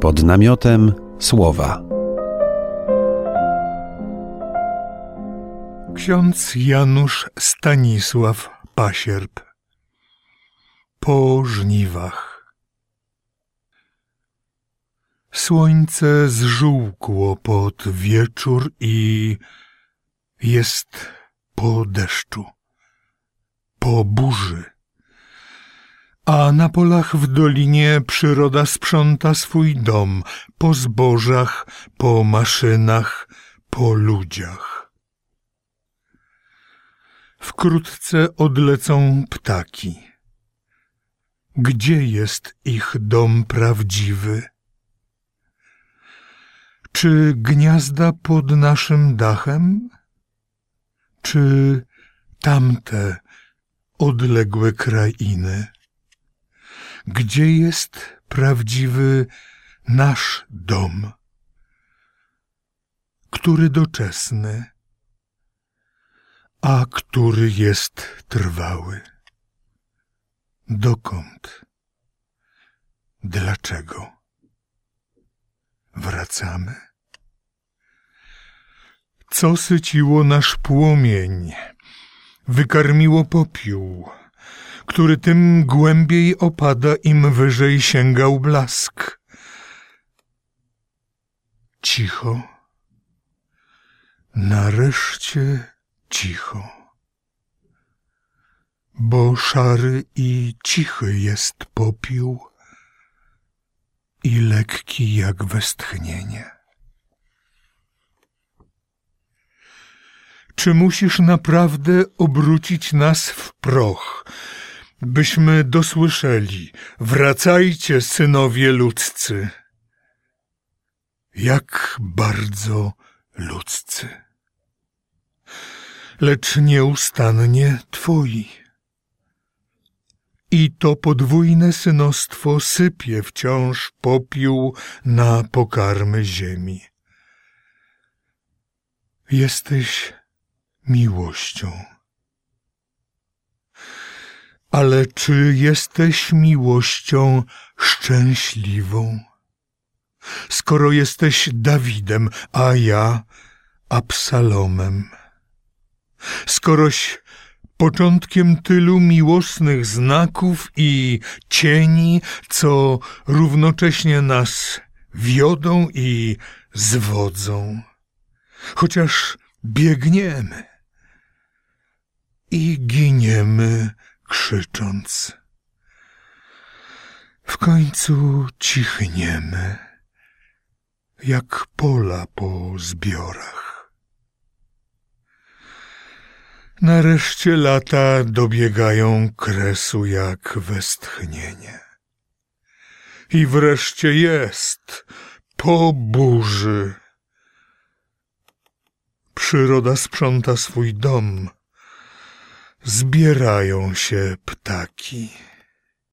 pod namiotem słowa. Ksiądz Janusz Stanisław Pasierb Po żniwach Słońce zżółkło pod wieczór i jest po deszczu, po burzy. A na polach w dolinie przyroda sprząta swój dom po zbożach, po maszynach, po ludziach. Wkrótce odlecą ptaki. Gdzie jest ich dom prawdziwy? Czy gniazda pod naszym dachem? Czy tamte odległe krainy? Gdzie jest prawdziwy nasz dom? Który doczesny, a który jest trwały? Dokąd? Dlaczego? Wracamy? Co syciło nasz płomień, wykarmiło popiół, który tym głębiej opada, im wyżej sięgał blask. Cicho, nareszcie cicho, bo szary i cichy jest popiół i lekki jak westchnienie. Czy musisz naprawdę obrócić nas w proch, byśmy dosłyszeli: Wracajcie, synowie ludzcy. Jak bardzo ludzcy. Lecz nieustannie twoi. I to podwójne synostwo sypie wciąż popiół na pokarmy ziemi. Jesteś miłością. Ale czy jesteś miłością szczęśliwą? Skoro jesteś Dawidem, a ja Absalomem. Skoroś początkiem tylu miłosnych znaków i cieni, co równocześnie nas wiodą i zwodzą. Chociaż biegniemy i giniemy krzycząc. W końcu cichniemy, jak pola po zbiorach. Nareszcie lata dobiegają kresu jak westchnienie. I wreszcie jest po burzy. Przyroda sprząta swój dom zbierają się ptaki.